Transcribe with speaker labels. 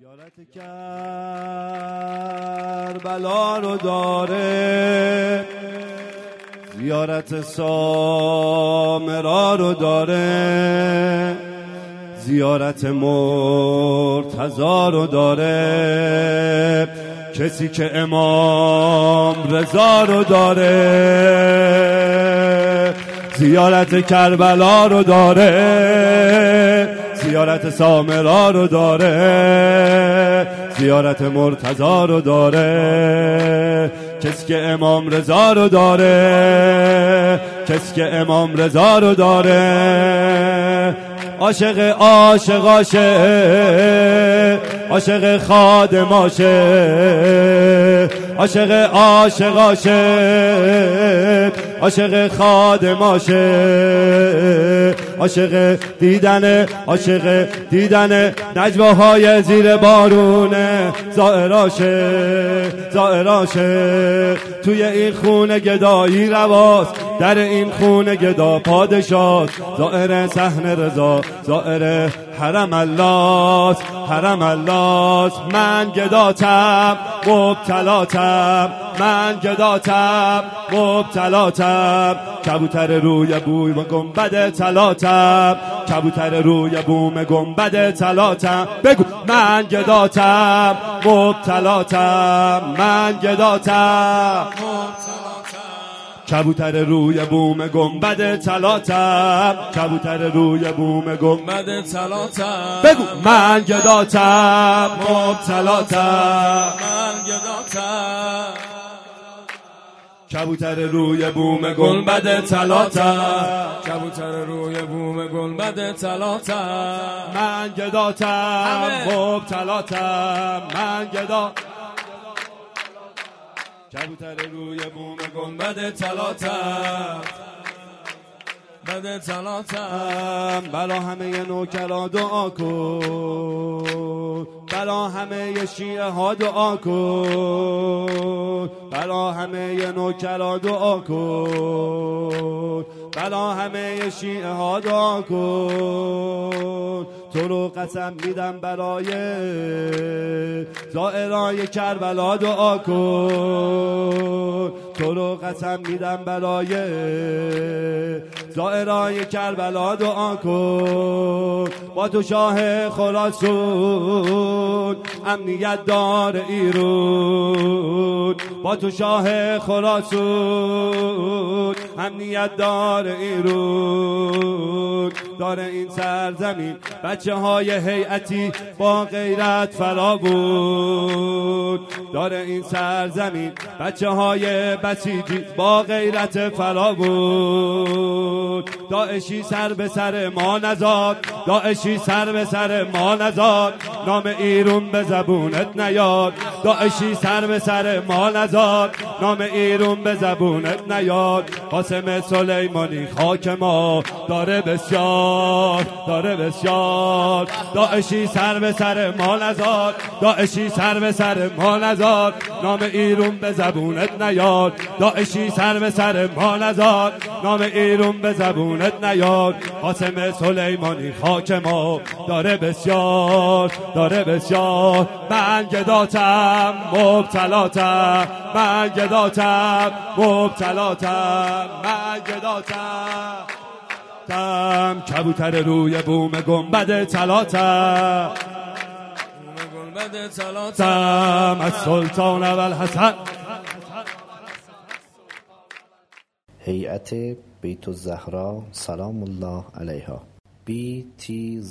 Speaker 1: زیارت کربلا رو داره. زیارت سامرا رو داره. زیارت مرتزا رو داره. کسی که امام رضا رو داره. زیارت کربلا رو داره. زیارت سامرا رو داره زیارت مرتزا رو داره کسی که امام رضا رو داره کسی که امام رضا رو داره. عاشق عاشق عاشق عاشق خادم عاشق عاشق عاشق. عاشق خادم عاشق دیدن عاشق دیدن نجواهای زیر بارونه زائر عاشق زائر عاشق. توی این خونه گدایی رواست در این خونه گدا پادشاه زائر صحن رضا زائر حرم الله حرم الله من گداتم مبتلاتم. من گداتم مبتلاتم. کبوتر روی بوی و گنبد تلاتم کبوتر روی بوم گنبد تلاتم بگو من گداتم مبتلاتم من گداتم کبوتر روی بوم گنبد تلاتم کبوتر روی بوم گنبد
Speaker 2: تلاتم
Speaker 1: بگو من گداتم مبتلاتم
Speaker 2: من گداتم
Speaker 1: کبوتر روی بوم گنبد تلاتم
Speaker 2: کبوتر روی بوم گنبد تلاتم
Speaker 1: من گداتم
Speaker 2: همه.
Speaker 1: مبتلاتم من گدا کبوتر روی بوم گنبد تلاتم
Speaker 2: بد تلاتم
Speaker 1: برا همه نوکرا دعا کن. برا همه شیعه ها دعا کن. برا همه نوکرا دعا کن. برا همه شیعه ها دعا کن. تو رو قسم میدم برای زائرای کربلا دعا کن. تو رو قسم میدم برای زائرای کربلا دعا کن. با تو شاه خراسون امنیت دار ایرون با تو شاه خراسون امنیت دار ایرون داره این سرزمین. بچه های هیئتی با غیرت فرا بود. داره این سرزمین. بچه های بسیجی با غیرت فرا بود. داعشی سر به سر ما نزاد داعشی سر به سر ما نزاد. نام ایرون به زبونت نیاد. داعشی سر به سر ما نزاد. نام ایرون به زبونت نیاد. قاسم سلیمانی خاک ما داره بسیار داره بسیار. داعشی سر به سر ما نزاد. داعشی سر به سر ما نزاد. نام ایرون به زبونت نیاد. داعشی سر به سر ما نزاد. نام ایرون به زبونت نیاد. قاسم سلیمانی خاک ما داره بسیار داره بسیار. من گداتم مبتلاتم من گداتم مبتلاتم من گداتم. تم کبوتر روی بوم گنبد تلاتم.
Speaker 2: تلاتم
Speaker 1: تم از سلطان اول حسن
Speaker 3: هیئت بیت الزهرا سلام الله علیها. Btzs.ir